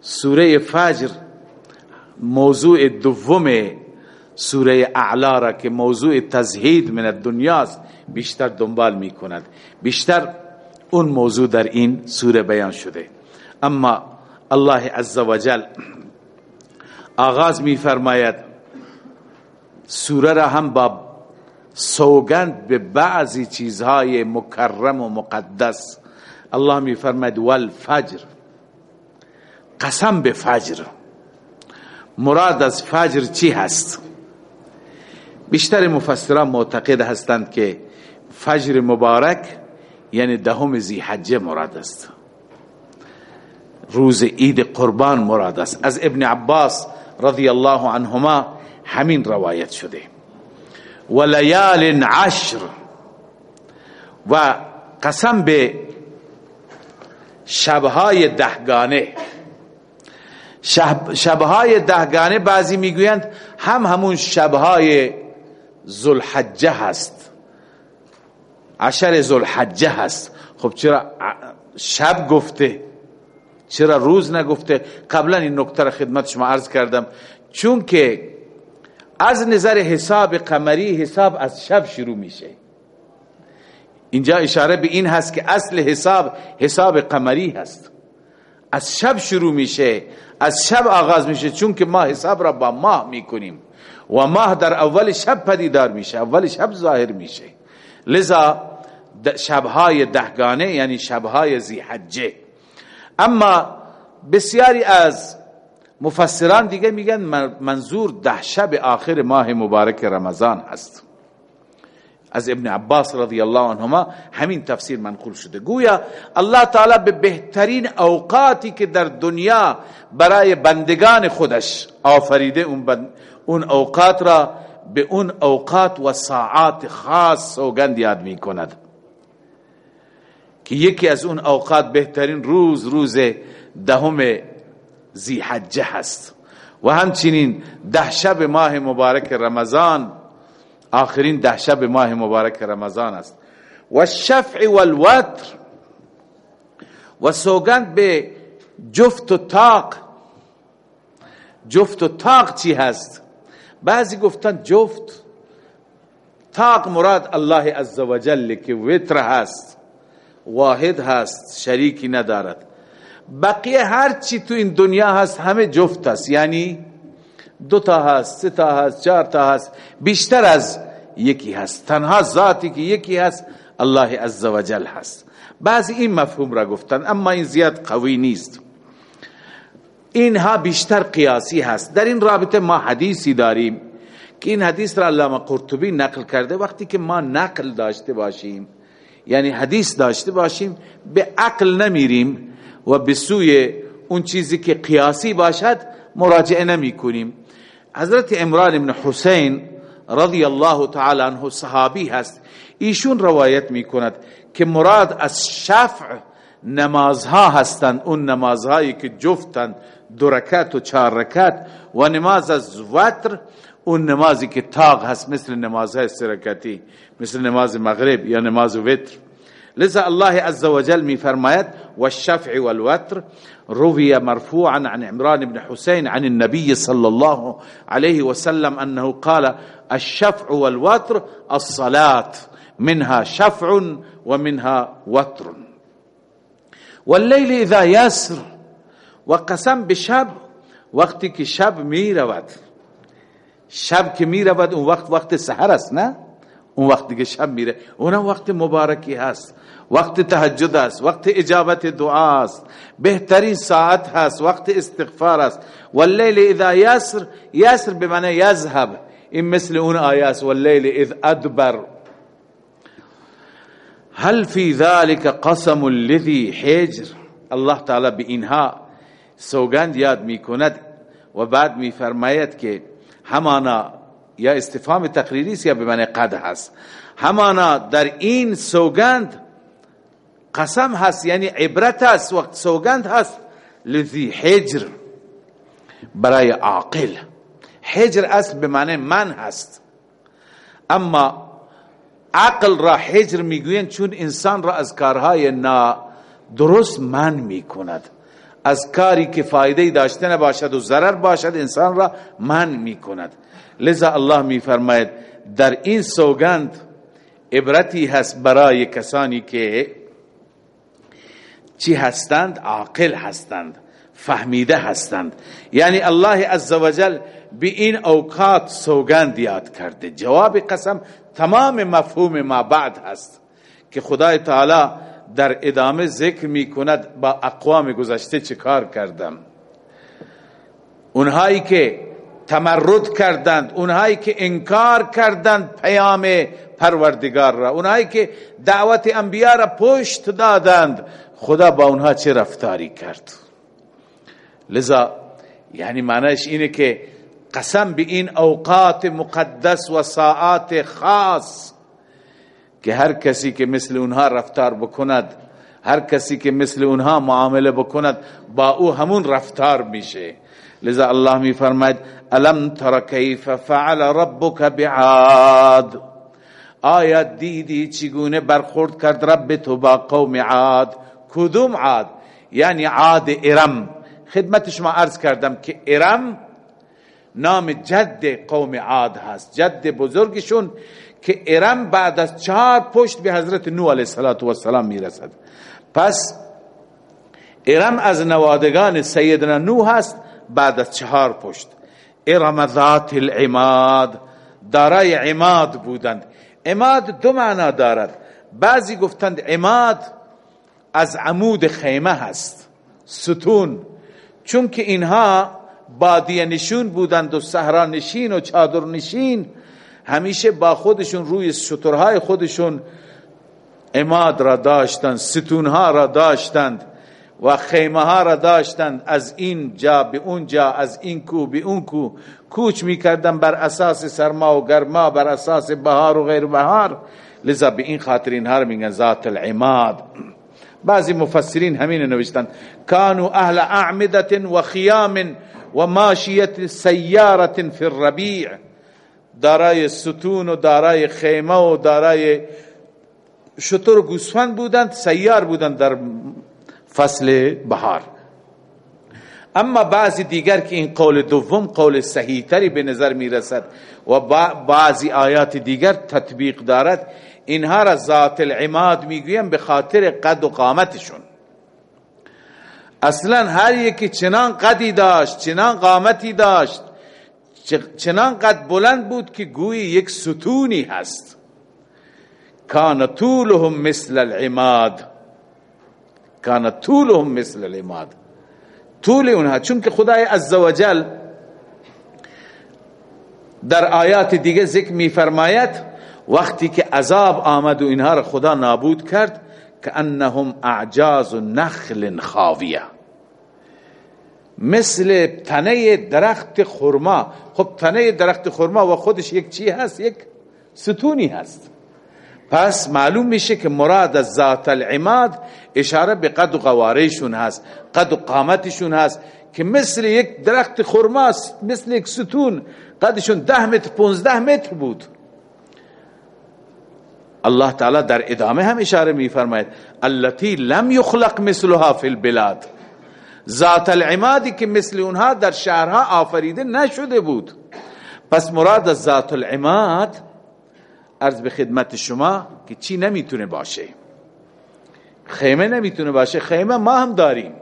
سوره فجر موضوع دوم سوره اعلا را که موضوع تزهید من الدنیاست بیشتر دنبال می کند بیشتر اون موضوع در این سوره بیان شده. اما الله عز وجل آغاز می فرماید سوره را هم با سوگند به بعضی چیزهای مکرم و مقدس. الله می فرماید والفجر. قسم به فجر. مراد از فجر چی هست؟ بیشتر مفسران معتقد هستند که فجر مبارک یعنی دهم زیحجه مراد است. روز عید قربان مراد است. از ابن عباس رضی الله عنهما همین روایت شده. و لیال عشر. و قسم به شبهای دهگانه. شب شبهای دهگانه بعضی می‌گویند هم همون شبهای زلحجه هست. عشر زلحجه هست. خب چرا شب گفته؟ چرا روز نگفته؟ قبلا این نکته خدمت شما عرض کردم. چون که از نظر حساب قمری حساب از شب شروع میشه. اینجا اشاره به این هست که اصل حساب حساب قمری هست. از شب شروع میشه از شب آغاز میشه چون که ما حساب را با ماه می‌کنیم. و ماه در اول شب پدیدار میشه اول شب ظاهر میشه. لذا شبهای دهگانه یعنی شبهای زیحجه اما بسیاری از مفسران دیگه میگن منظور ده شب آخر ماه مبارک رمضان هست. از ابن عباس رضی الله عنهما همین تفسیر منقول شده. گویا الله تعالی به بهترین اوقاتی که در دنیا برای بندگان خودش آفریده اون, اون اوقات را به اون اوقات و ساعات خاص سوگند یاد می کند که یکی از اون اوقات بهترین روز روز دهم زیحجه هست. و همچنین ده شب ماه مبارک رمضان آخرین ده شب ماه مبارک رمضان است. و الشفع والوتر و سوگند به جفت و تاق جفت و تاق چی هست؟ بعضی گفتن جفت تاق مراد الله عزوجل که وتر هست واحد هست شریکی ندارد. بقیه هر چی تو این دنیا هست همه جفت است. یعنی دو تا هست سه تا هست چهار تا هست بیشتر از یکی هست. تنها ذاتی که یکی هست الله عزوجل هست. بعضی این مفهوم را گفتن اما این زیاد قوی نیست. اینها بیشتر قیاسی هست. در این رابطه ما حدیثی داریم که این حدیث را علامه قرطبی نقل کرده. وقتی که ما نقل داشته باشیم یعنی حدیث داشته باشیم به عقل نمیریم و به سوی اون چیزی که قیاسی باشد مراجعه نمی کنیم حضرت عمران ابن حسین رضی الله تعالی عنه صحابی هست. ایشون روایت می کند که مراد از شفع نمازها هستند. اون نمازهایی که جفتند دو رکت و چهار رکت و نماز از وتر اون نمازی که تاق هست مثل نمازهای سرکتی مثل نماز مغرب یا نماز وتر. لذا الله عز وجل می فرماید والشفع والوتر روي مرفوعا عن عمران بن حسين عن النبي صلى الله عليه وسلم أنه قال الشفع والوتر الصلاة منها شفع ومنها وتر. والليل إذا يسر وقسم بشب وقتی که شب می رود شب که می رود اون وقت وقت سحر است نه اون وقتی که شب میره اونم وقت مبارکی هست وقت تهجد است وقت اجابت دعا است بهترین ساعت هست وقت استغفار است واللیل اذا یسر یسر به معنی یذهب. این مثل اون آیات واللیل اذ ادبر. هل فی ذلك قسم الذي حجر؟ الله تعالی به اینها سوگند یاد میکند و بعد میفرماید که همانا یا استفهام تقریری است یا به معنی قد هست همانا در این سوگند قسم هست یعنی عبرت هست وقت سوگند هست. لذی حجر برای عاقل. حجر اصل به معنی من هست. اما عقل را حجر می‌گوین چون انسان را از کارهای نا درست من می‌کند. از کاری که فایده داشته نباشد و ضرر باشد انسان را من می کند لذا الله می فرماید در این سوگند عبرتی هست برای کسانی که چی هستند؟ عاقل هستند فهمیده هستند. یعنی الله عزوجل به این اوقات سوگند یاد کرده. جواب قسم تمام مفهوم ما بعد هست که خدای تعالی در ادامه ذکر می کند با اقوام گذشته چه کار کردم. اونهایی که تمرد کردند اونهایی که انکار کردند پیام پروردگار را اونهایی که دعوت انبیاء را پشت دادند خدا با اونها چه رفتاری کرد. لذا یعنی معنیش اینه که قسم به این اوقات مقدس و ساعات خاص که هر کسی که مثل اونها رفتار بکند هر کسی که مثل اونها معامله بکند با او همون رفتار میشه. لذا الله می فرماید الم تر کیف فعل ربک بعاد؟ آیا دیدی چگونه برخورد کرد رب تو با قوم عاد؟ کدوم عاد؟ یعنی عاد ارم. خدمت شما عرض کردم که ارم نام جد قوم عاد هست. جد بزرگشون که ارم بعد از چهار پشت به حضرت نو علیه السلام می‌رسد. پس ارم از نوادگان سیدنا نو هست بعد از چهار پشت. ارم ذات العماد. دارای عماد بودند. عماد دو معنا دارد. بعضی گفتند عماد از عمود خیمه هست. ستون. چون که اینها بادیه نشون بودند و صحرا نشین و چادر نشین همیشه با خودشون روی شترهای خودشون اماد را داشتند ستونها را داشتند و خیمه ها را داشتند. از این جا به اون جا از این کو به اون کو. کوچ می‌کردن بر اساس سرما و گرما بر اساس بهار و غیر بهار لذا به این خاطر اینها را میگن ذات العماد. بعضی مفسرین همین نوشتن. کانو اهل اعمدت و خیام و ماشیت سیارت فی الربیع. دارای ستون و دارای خیمه و دارای شطور و گوسفند بودند سیار بودند در فصل بهار. اما بعضی دیگر که این قول دوم قول صحیح تری به نظر می رسد و بعضی آیات دیگر تطبیق دارد اینها را ذات العماد می‌گویم به خاطر قد و قامتشون. اصلا هر یکی چنان قدی داشت چنان قامتی داشت چنان قد بلند بود که گویی یک ستونی هست. کان طولهم مثل العماد. کان طولهم مثل العماد. طول اونها چون که خدای عزوجل در آیات دیگه ذکر می فرماید وقتی که عذاب آمد و اینها را خدا نابود کرد که انهم اعجاز نخل خاویه. مثل تنه درخت خرما. خب تنه درخت خرما و خودش یک چی هست؟ یک ستونی هست. پس معلوم میشه که مراد از ذات العماد اشاره به قد و قوارشون هست قد و قامتشون هست که مثل یک درخت خرما مثل یک ستون قدشون ده متر پونزده متر بود. الله تعالی در ادامه هم اشاره میفرماید التي لم يخلق مثلها في البلاد. ذات العمادی که مثل اونها در شهرها آفریده نشده بود. پس مراد از ذات العماد عرض به خدمت شما که چی نمی‌تونه باشه. خیمه نمی‌تونه باشه. خیمه ما هم داریم.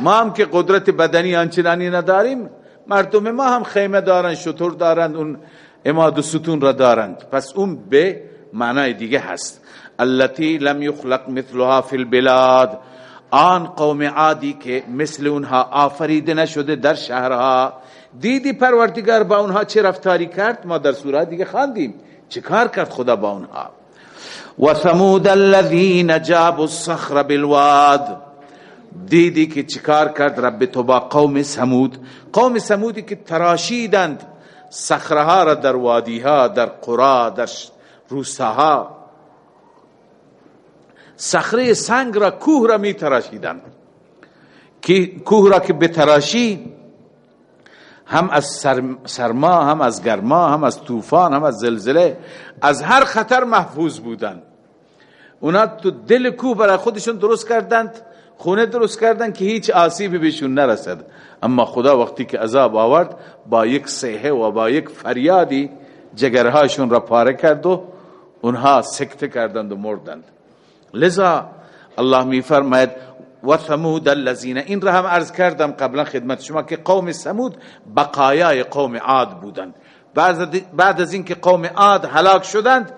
ما هم که قدرت بدنی آنچنانی نداریم مردم ما هم خیمه دارن شطور دارند اون اماد و ستون را دارند. پس اون به معنای دیگه هست. التي لم يخلق مثلها في البلاد. آن قوم عادی که مثل اونها آفریده نشده در شهرها. دیدی پروردگار با اونها چه رفتاری کرد؟ ما در سوره دیگه خواندیم. چه کار کرد خدا با اونها؟ و ثمود الذين جابوا الصخر بالواد. دیدی که چیکار کرد رب تو با قوم سمود قوم سمودی که تراشیدند صخرها را در وادیها در قرا در روستاها. صخره سنگ را کوه را می تراشیدن که کوه را که بتراشی هم از سرما هم از گرما هم از طوفان هم از زلزله از هر خطر محفوظ بودند. اونا تو دل کوه برای خودشون درست کردند خونه درست کردن که هیچ آسیبی بهشون نرسد. اما خدا وقتی که عذاب آورد با یک صیحه و با یک فریادی جگرهاشون را پاره کرد و اونها سکته کردند و مردند. لذا الله می فرماید و ثمود الذین این را هم عرض کردم قبلا خدمت شما که قوم ثمود بقایای قوم عاد بودند. بعد از اینکه قوم عاد هلاک شدند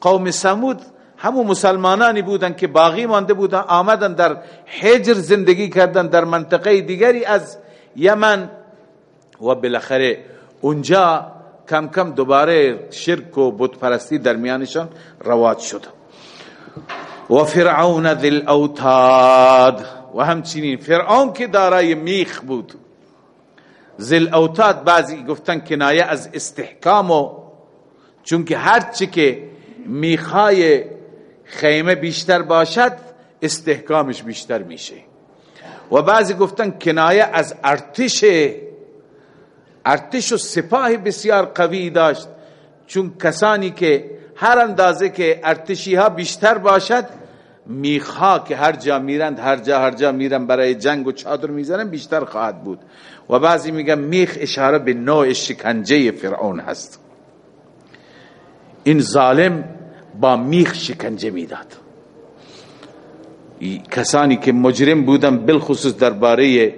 قوم ثمود همون مسلمانانی بودند که باقی مانده بودند آمدن در حجر زندگی کردن در منطقه دیگری از یمن. و بالاخره اونجا کم کم دوباره شرک و بت پرستی در میانشان رواج شد. و فرعون ذل اوتاد و همچنین فرعون که دارای میخ بود. ذل اوتاد بعضی گفتن کنایه از استحکام و چونکه هرچی که میخای خیمه بیشتر باشد استحکامش بیشتر میشه. و بعضی گفتن کنایه از ارتش ارتش و سپاه بسیار قوی داشت. چون کسانی که هر اندازه که ارتشی ها بیشتر باشد میخا که هر جا میرند هر جا هر جا میرند برای جنگ و چادر می‌زنن بیشتر خواهد بود. و بعضی میگن میخ اشاره به نوع شکنجه فرعون هست. این ظالم با میخ شکنجه می‌داد. کسانی که مجرم بودن بالخصوص درباره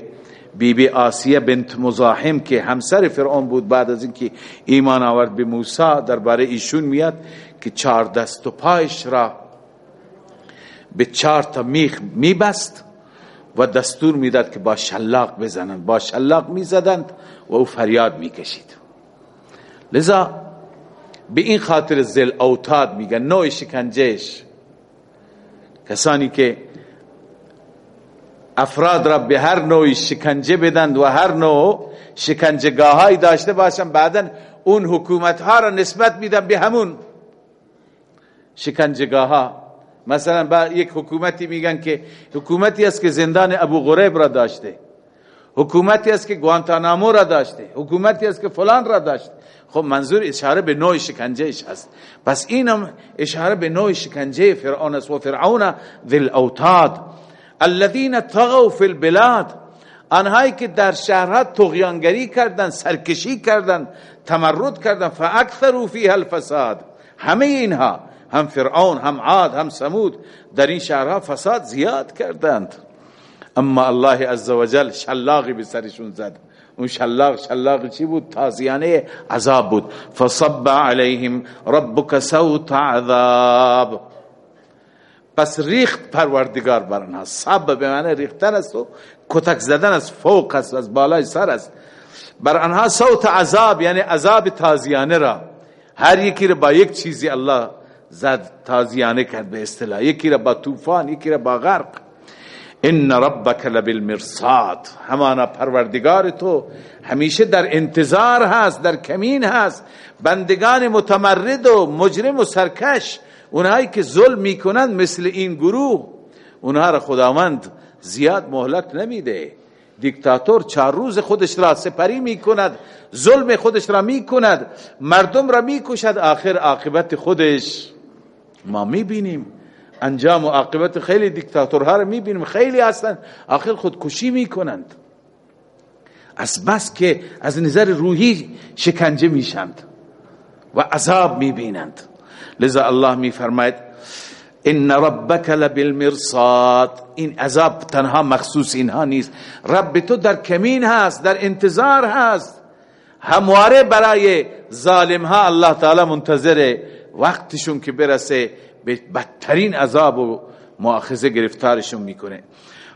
بی بی آسیه بنت مزاحم که همسر فرعون بود بعد از اینکه ایمان آورد به موسی درباره ایشون میاد که چهار دست و پایش را به چهار تا میخ میبست و دستور می‌داد که با شلاق بزنند. با شلاق می‌زدند و او فریاد می‌کشید. لذا به این خاطر زل اوتاد میگن نوع شکنجهش کسانی که افراد را به هر نوعی شکنجه بدند و هر نوع شکنجگاه داشته باشند. بعدا اون حکومت ها را نسبت میدن به همون شکنجگاه ها مثلا با یک حکومتی میگن که حکومتی است که زندان ابو غریب را داشته. حکومتی است که گوانتانامو را داشته. حکومتی است که فلان را داشته. خب منظور اشاره به نوع شکنجهش هست. پس اینم اشاره به نوع شکنجه فرعون است و فرعون ذل اوتاد الذين طغوا في البلاد آنهایی که در شهرها تغیانگری کردن سرکشی کردن تمرد کردن فاکثروا فيها الفساد. همه اینها هم فرعون هم عاد هم سمود در این شهرها فساد زیاد کردند. اما الله عزوجل شلاقی به سرشون زد. اون شلاق شلاق چی بود؟ تازیانه عذاب بود. فصب عليهم ربك سوط عذاب. پس ریخت پروردگار بر آنها. صب به معنی ریختن است و کتک زدن از فوق است از بالای سر است. بر آنها صوت عذاب یعنی عذاب تازیانه را. هر یکی را با یک چیزی الله زد تازیانه کرد به اصطلاح. یکی را با طوفان یکی را با غرق. ان ربک لبالمرصاد. همانا پروردگار تو همیشه در انتظار هست در کمین هست. بندگان متمرد و مجرم و سرکش اونهایی که ظلم می‌کنند مثل این گروه اونها را خداوند زیاد مهلت نمیده. دیکتاتور چهار روز خودش را سپری می‌کند ظلم خودش را می‌کند مردم را می‌کشد آخر عاقبت خودش. ما می‌بینیم. انجام و عاقبت خیلی دیکتاتورها را می‌بینیم. خیلی هستند آخر خودکشی می‌کنند. از بس که از نظر روحی شکنجه میشند و عذاب می‌بینند. لذا الله می فرماید ان ربک لبالمرصاد. این عذاب تنها مخصوص اینها نیست. رب تو در کمین هست در انتظار هست. همواره برای ظالم ها الله تعالی منتظر وقتشون که برسه به بدترین عذاب و مؤاخذه گرفتارشون می‌کنه.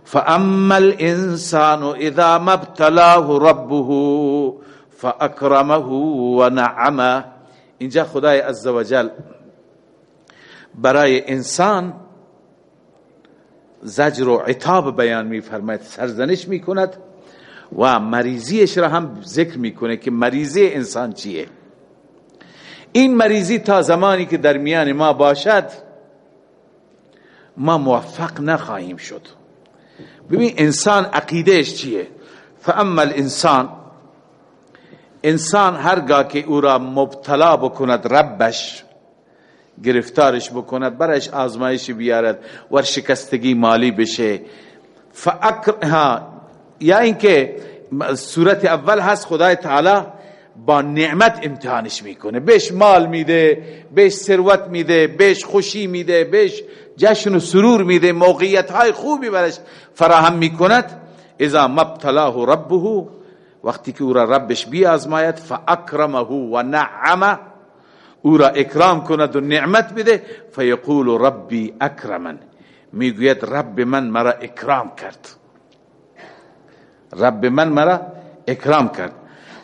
فاما الانسان اذا ما ابتلاه ربه فاکرمه ونعمه. اینجا خدای عزوجل برای انسان زجر و عتاب بیان می فرماید سرزنش می کند و مریضیش را هم ذکر می‌کنه که مریضی انسان چیه. این مریضی تا زمانی که در میان ما باشد ما موفق نخواهیم شد. ببین انسان عقیدهش چیه؟ فاما الانسان انسان هرگاه که او را مبتلا بکند ربش گرفتارش بکند برش آزمایش بیارد ور شکستگی مالی بشه. فاکر ها یا اینکه صورت اول هست خدای تعالی با نعمت امتحانش می‌کنه. بهش مال میده بهش ثروت میده بهش خوشی میده بهش جشن و سرور میده موقعیت های خوبی برش فراهم می‌کند. اذا مبتلاه ربه وقتی که او را ربش بیازماید فاکرمه و نعمه. او را اکرام کند و نعمت بده فیقول ربی اکرمن. می‌گوید رب من مرا اکرام کرد. رب من مرا اکرام کرد.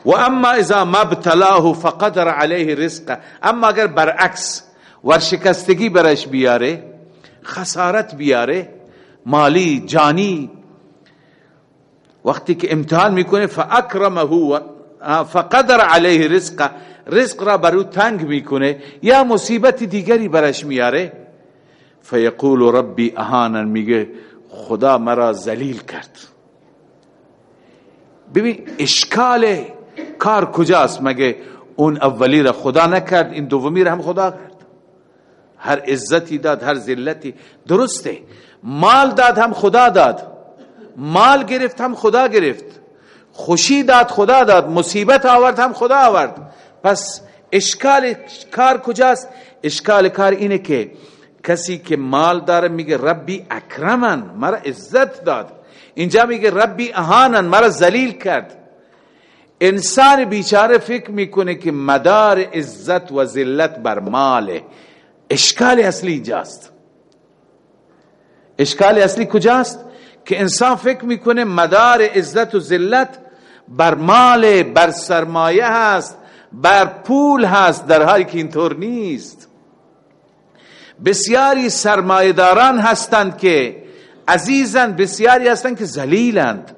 و اما اذا مبتلاه فقدر علیه رزقه اما اگر برعکس ورشکستگی برش بیاره خسارت بیاره مالی جانی وقتی که امتحان می‌کنه فاکرمه فقدر علیه رزقه رزق را برو تنگ می‌کنه یا مصیبت دیگری برش میاره فیقول ربی اهانن میگه خدا مرا ذلیل کرد. ببین اشکال کار کجاست؟ مگه اون اولی را خدا نکرد این دومی را هم خدا کرد؟ هر عزتی داد هر ذلتی. درسته مال داد هم خدا داد مال گرفت هم خدا گرفت. خوشی داد خدا داد مصیبت آورد هم خدا آورد. پس اشکال کار کجاست؟ اشکال کار اینه که کسی که مال داره میگه ربی اکرمن مرا عزت داد. اینجا میگه ربی اهانن مرا ذلیل کرد. انسان بیچاره فکر می‌کنه که مدار عزت و ذلت بر ماله. اشکال اصلی اینجاست. اشکال اصلی کجاست؟ که انسان فکر می‌کنه مدار عزت و ذلت بر مال بر سرمایه هست. بر پول هست در حالی که اینطور نیست. بسیاری سرمایداران هستند که عزیزند بسیاری هستند که ذلیلند.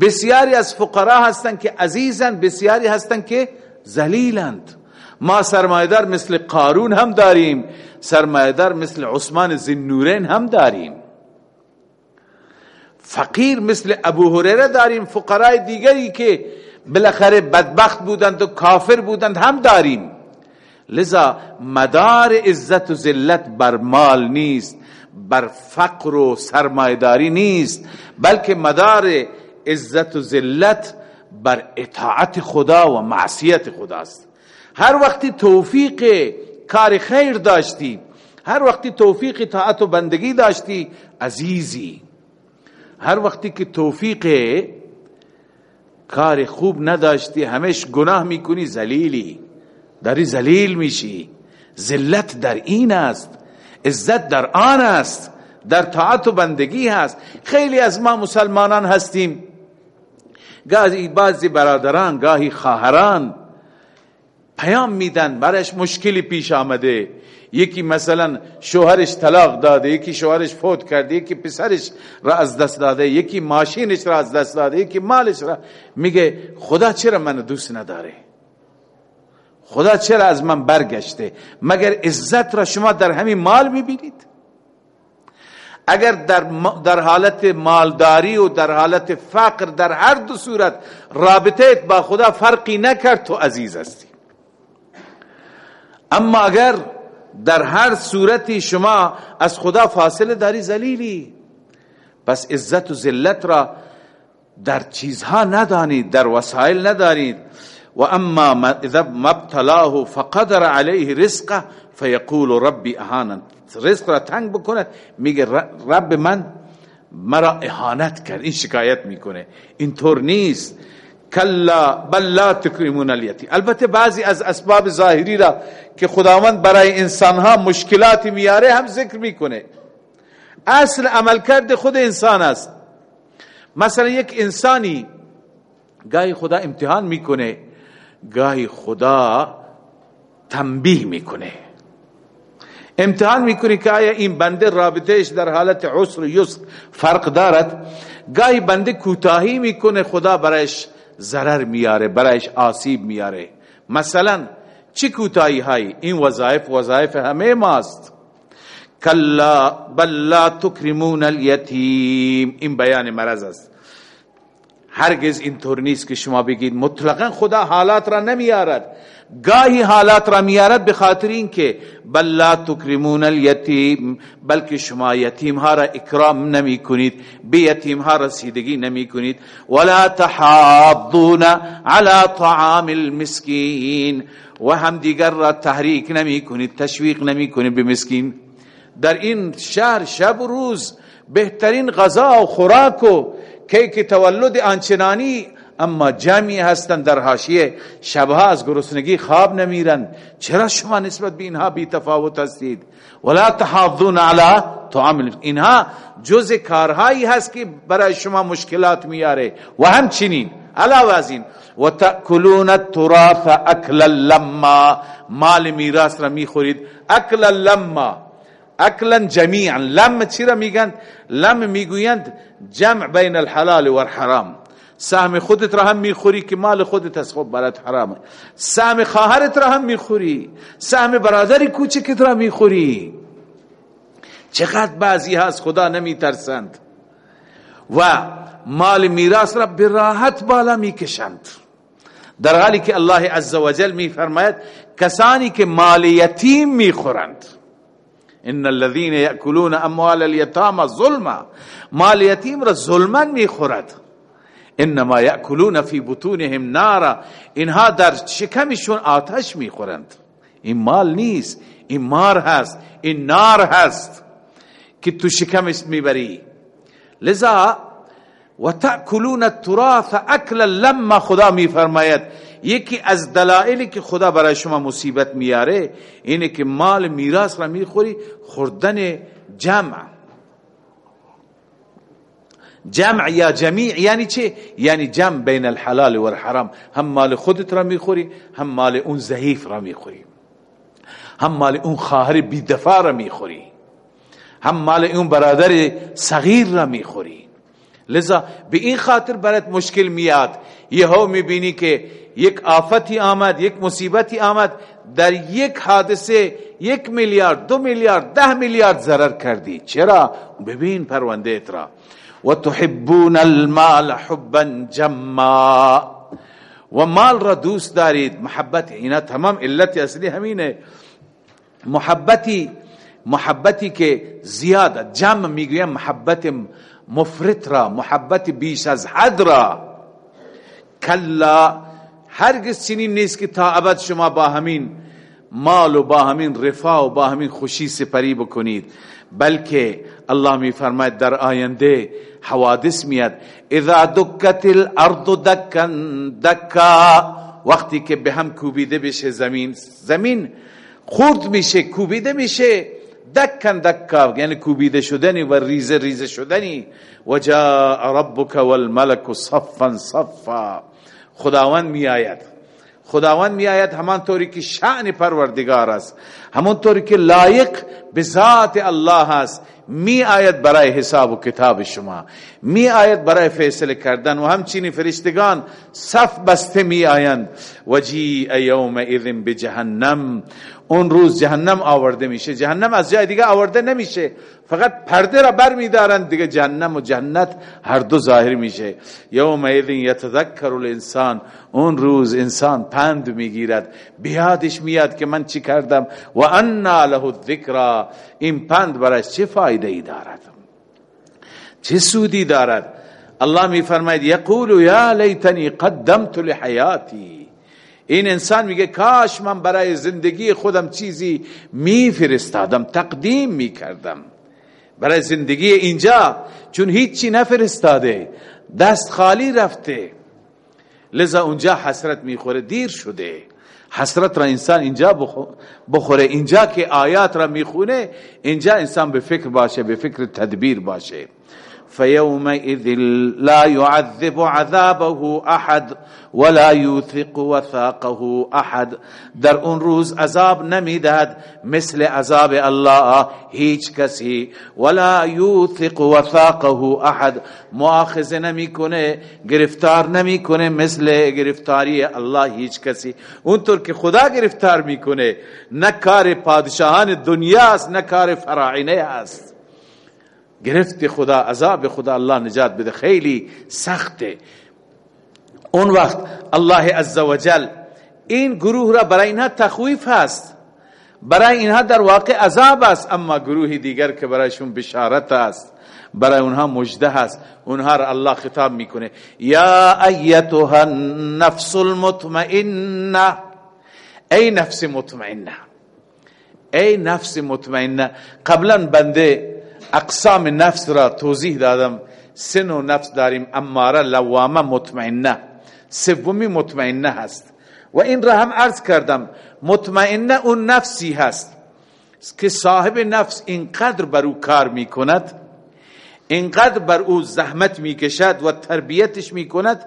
بسیاری از فقرا هستند که عزیزند بسیاری هستند که ذلیلند. ما سرمایدار مثل قارون هم داریم سرمایدار مثل عثمان زنورین هم داریم. فقیر مثل ابو هریره داریم فقرای دیگری که بالاخره بدبخت بودند و کافر بودند هم داریم. لذا مدار عزت و ذلت بر مال نیست بر فقر و سرمایداری نیست بلکه مدار عزت و ذلت بر اطاعت خدا و معصیت خداست. هر وقتی توفیق کار خیر داشتی هر وقتی توفیق اطاعت و بندگی داشتی عزیزی. هر وقتی که توفیق کار خوب نداشتی همش گناه می‌کنی زلیلی داری زلیل میشی. ذلت در این است عزت در آن است در طاعت و بندگی هست. خیلی از ما مسلمانان هستیم. گاهی بعضی برادران گاهی خواهران پیام میدن برش مشکلی پیش آمده. یکی مثلا شوهرش طلاق داده یکی شوهرش فوت کرده یکی پسرش را از دست داده یکی ماشینش را از دست داده یکی مالش را. میگه خدا چرا من دوست نداره؟ خدا چرا از من برگشته؟ مگر عزت را شما در همین مال می‌بینید؟ اگر در, در حالت مالداری و در حالت فقر در هر دو صورت رابطه با خدا فرقی نکرد تو عزیز هستی. اما اگر در هر صورتی شما از خدا فاصله داری زلیلی پس عزت و ذلت را در چیزها ندانید در وسایل ندارید. و اما اذا مبتلاه فقدر عليه رزقه فيقول ربي اهانا رزق را تنگ بکنه میگه رب من مرا اهانت کرد. این شکایت می‌کنه. اینطور نیست. کلا بل لا تکرمون الیتیم البته بعضی از اسباب ظاهری را که خداوند برای انسانها مشکلاتی میاره هم ذکر می‌کنه. اصل عمل کرد خود انسان است. مثلا یک انسانی گاهی خدا امتحان می‌کنه گاهی خدا تنبیه می‌کنه. امتحان می‌کنه که آیا این بنده رابطهش در حالت عسر و یسر فرق دارد؟ گاهی بنده کوتاهی می‌کنه خدا برایش ضرر میاره برایش آسیب میاره مثلا چی کوتاهی های این وظایف وظایف همه ماست کلا بل لا تکرمون الیتیم این بیان مرض است هرگز اینطور نیست که شما بگید مطلقا خدا حالات را نمیارد. گاهی حالات را میارد به خاطر اینکه بل لا تکرمون الیتیم بلکه شما یتیم ها را اکرام نمی کنید به یتیم ها رسیدگی نمی کنید ولا تحاضون على طعام المسکین و هم دیگر را تحریک نمی کنید تشویق نمی کنید به مسکین. در این شهر شب و روز بهترین غذا و خوراک و کیک تولد آنچنانی اما جمعی هستند در حاشیه. شبها از گرسنگی خواب نمیرن چرا شما نسبت به اینها بی تفاوت هستید؟ ولا تحاضون علی طعام اینها جز کارهایی هست که برای شما مشکلات میاره و همچنین علاوه از این و تاکلون التراث اکلا لما مال میراث را می‌خورید. اکلا لما اکلا جمیعا لم چی را میگن لم می‌گویند جمع بین الحلال و الحرام سهم خودت را هم می‌خوری که مال خودت از خب برات حرامه سهم خواهرت را هم می‌خوری سهم برادری کوچکت را می‌خوری چقدر بعضی از خدا نمیترسند و مال میراث را به راحت بالا می‌کشند. در حالی که الله عزوجل میفرماید کسانی که مال یتیم می‌خورند. إن الذين يأكلون أموال اليتامى ظلما. مال یتیم را ظلما میخورد إنما یاکلون فی بطونهم نارا. اینها در شکمشون آتش میخورند این مال نیست این مار هست این نار هست. که تو شکمش میبری لذا و تأکلون التراث اکلا لما خدا میفرماید یکی از دلائلی که خدا برای شما مصیبت میاره اینه که مال میراث را می‌خوری خوردن جمع. جمع یا جمیع یعنی چه؟ یعنی جمع بین الحلال و الحرام هم مال خودت را می‌خوری هم مال اون ضعیف را می‌خوری. هم مال اون خواهر بیدفاع را می‌خوری. هم مال اون برادر صغیر را می‌خوری. لذا به این خاطر برات مشکل میاد. یهو می‌بینی که یک آفتی آمد یک مصیبتی آمد در یک حادثه یک میلیارد دو میلیارد ده میلیارد ضرر کردی. چرا؟ ببین پرونده را و تحبون المال حبا جما. و مال را دوست دارید. محبت اینا تمام علت اصلی همینه. محبتی محبتی که زیاد جمع می‌گویم محبت مفرط را محبت بیش از حد را. کلا هرگز چنین نیست که تا ابد شما با همین مال و با همین رفاه و با همین خوشی سپری بکنید. بلکه الله می فرماید در آینده حوادث میاد اذا دکت الارض دکن دکا وقتی که به هم کوبیده بشه زمین زمین خورد میشه کوبیده میشه. دکن دکا یعنی کوبیده شدنی و ریزه ریزه شدنی. و جاء ربک والملک صفا صفا. خداوند می آید خداوند می آید همان طوری که شأن پروردگار است. همون طوری که لایق به ذات الله است. می آید برای حساب و کتاب شما. می آید برای فیصله کردن. و همچنین فرشتگان صف بسته می آیند و جی یوم اذن بجهنم. اون روز جهنم آورده میشه. جهنم از جای دیگه آورده نمیشه. فقط پرده را بر میدارن دیگه جهنم و جنت هر دو ظاهر میشه. یوم ایذن یتذکر الانسان. اون روز انسان پند می‌گیرد. بیادش میاد که من چی کردم؟ و انا له الذکر. این پند برای چه فایده ای دارد؟ چه سودی دارد؟ الله میفرماید یقول یا لیتنی قدمت لحیاتی. این انسان میگه کاش من برای زندگی خودم چیزی میفرستادم تقدیم می‌کردم. برای زندگی اینجا چون هیچی نفرستاده دست خالی رفته. لذا اونجا حسرت می‌خوره دیر شده. حسرت را انسان اینجا بخوره اینجا که آیات را می‌خونه اینجا انسان به فکر باشه به فکر تدبیر باشه. فيومئذ لا يعذب عذابه احد ولا يوثق وثاقه احد در اون روز عذاب نمی‌دهد مثل عذاب الله هیچ کسی. ولا يوثق وثاقه احد مؤاخذه نمی‌کنه گرفتار نمی‌کنه مثل گرفتاری الله هیچ کسی. اونطور که خدا گرفتار می‌کنه نه کار پادشاهان دنیا است نه کار فراعنه است. گرفت خدا عذاب خدا الله نجات بده. خیلی سخته. اون وقت الله عزوجل این گروه را برای اینها تخویف هست. برای اینها در واقع عذاب است اما گروه دیگر که برایشون بشارت است برای اونها مجده هست. اونها را الله خطاب می‌کنه. یا ایتها النفس المطمئنه. ای نفس مطمئنه. ای نفس مطمئنه. قبلا بنده اقسام نفس را توضیح دادم. سه نوع نفس داریم اماره لوامه مطمئنه. سومی مطمئنه هست. و این را هم عرض کردم مطمئنه اون نفسی هست که صاحب نفس اینقدر بر او کار می‌کند اینقدر بر او زحمت می‌کشد و تربیتش می‌کند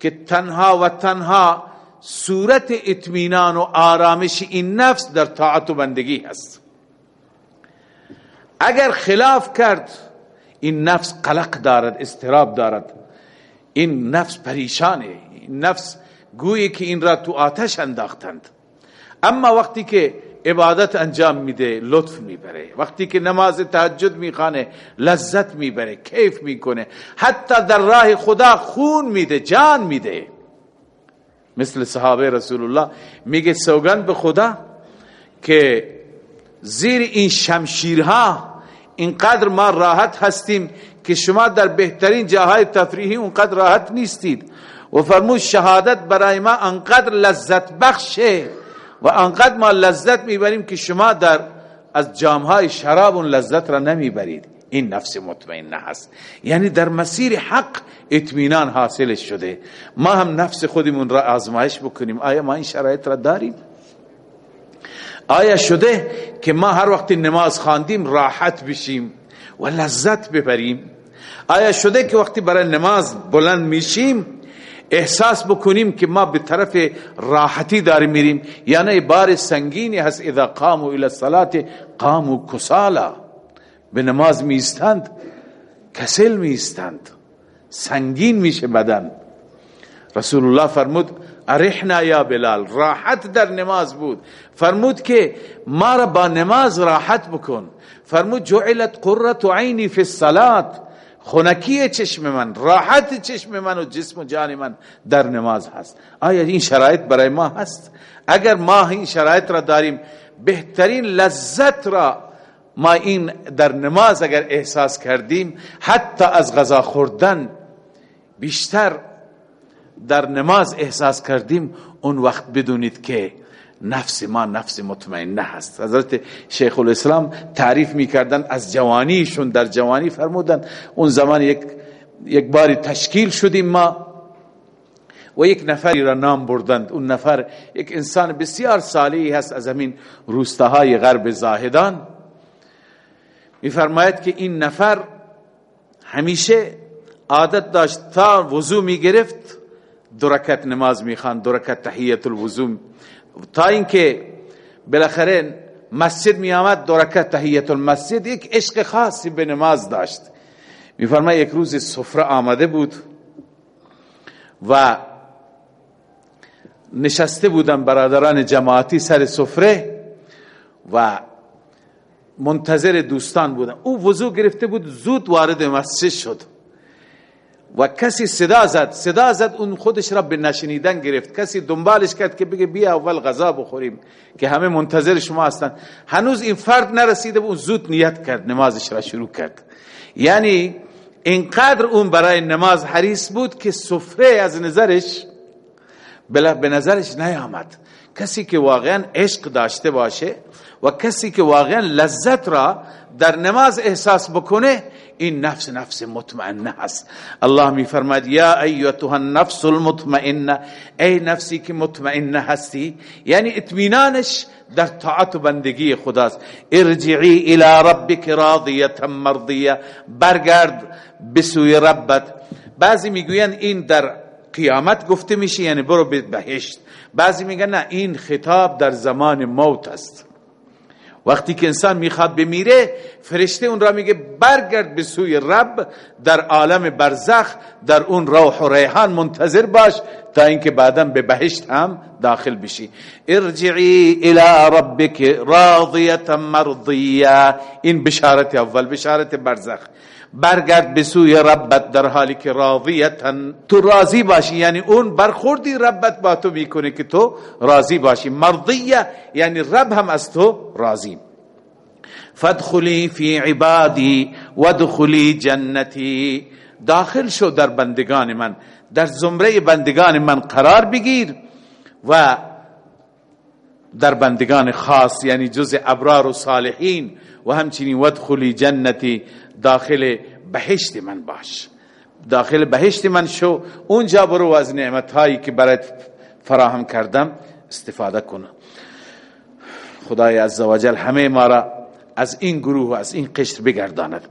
که تنها و تنها صورت اطمینان و آرامش این نفس در طاعت و بندگی هست. اگر خلاف کرد این نفس قلق دارد استراب دارد. این نفس پریشانه این نفس گویی که این را تو آتش انداختند. اما وقتی که عبادت انجام میده لطف می‌بره. وقتی که نماز تهجد میخانه لذت می‌بره کیف می‌کنه. حتی در راه خدا خون میده جان میده. مثل صحابه رسول الله میگه سوگند به خدا که زیر این شمشیرها اینقدر ما راحت هستیم که شما در بهترین جاهای تفریحی اونقدر راحت نیستید. و فرمود شهادت برای ما انقدر لذت بخشه و انقدر ما لذت می‌بریم که شما در از جامهای شراب اون لذت را نمی‌برید. این نفس مطمئنه هست. یعنی در مسیر حق اطمینان حاصل شده. ما هم نفس خودمون را آزمایش بکنیم. آیا ما این شرایط را داریم؟ آیا شده که ما هر وقت نماز خواندیم راحت بشیم و لذت ببریم؟ آیا شده که وقتی برای نماز بلند میشیم احساس بکنیم که ما به طرف راحتی داریم میریم؟ یعنی بار سنگینی هست اذا قاموا الى الصلاه قاموا کسالا. به نماز میستند کسل میستند سنگین میشه بدن. رسول الله فرمود ارحنا یا بلال راحت در نماز بود. فرمود که ما را با نماز راحت بکن. فرمود جعلت قررت عینی فی الصلاه خونکی چشم من راحت چشم من و جسم و جان من در نماز هست. آیا این شرایط برای ما هست؟ اگر ما این شرایط را داریم بهترین لذت را ما این در نماز اگر احساس کردیم حتی از غذا خوردن بیشتر در نماز احساس کردیم اون وقت بدونید که نفس ما نفس مطمئنه هست. حضرت شیخ الاسلام تعریف می‌کردن از جوانیشون در جوانی فرمودن اون زمان یک یک باری تشکیل شدیم ما و یک نفری را نام بردند. اون نفر یک انسان بسیار صالحی هست از همین روستاهای غرب زاهدان. میفرماید که این نفر همیشه عادت داشت تا وضو می‌گرفت درکت نماز می‌خوان درکت تحییت الوضو تا اینکه بالاخره مسجد می آمد دو رکعت تحیت المسجد یک عشق خاصی به نماز داشت. میفرماید یک روز سفره آمده بود و نشسته بودن برادران جماعتی سر سفره و منتظر دوستان بودن او وضو گرفته بود زود وارد مسجد شد. و کسی صدا زد صدا زد اون خودش را به نشنیدن گرفت. کسی دنبالش کرد که بگه بیا اول غذا بخوریم که همه منتظر شما هستن. هنوز این فرد نرسیده و اون زود نیت کرد نمازش را شروع کرد. یعنی اینقدر اون برای نماز حریص بود که سفره از نظرش به نظرش نیامد. کسی که واقعا عشق داشته باشه و کسی که واقعا لذت را در نماز احساس بکنه این نفس نفس مطمئنه هست. الله می فرماید یا ایتها النفس المطمئنه. ای نفسی که مطمئنه هستی یعنی اطمینانش در طاعت و بندگی خداست. ارجعی الى ربک راضیه مرضیه. برگرد بسوی ربت. بعضی می‌گوین این در قیامت گفته میشه یعنی برو به بهشت. بعضی میگن نه این خطاب در زمان موت است. وقتی که انسان می‌خواد بمیره فرشته اون را میگه برگرد به سوی رب در عالم برزخ در اون روح و ریحان منتظر باش تا اینکه بعدا به بهشت هم داخل بشی. ارجعی الى ربک راضیه مرضیه این بشارت اول بشارت برزخ. برگرد به سوی ربت در حالی که راضیتن تو راضی باشی یعنی اون برخوردی ربت با تو می‌کنه که تو راضی باشی. مرضیه یعنی رب هم از تو راضی. فادخلی فی عبادی وادخلی جنتی. داخل شو در بندگان من. در زمره بندگان من قرار بگیر و در بندگان خاص یعنی جز ابرار و صالحین و همچنین ودخلی جنتی داخل بهشت من باش. داخل بهشت من شو. اونجا برو از نعمت هایی که برات فراهم کردم استفاده کنم خدای عزوجل همه ما را از این گروه و از این قشر بگرداند.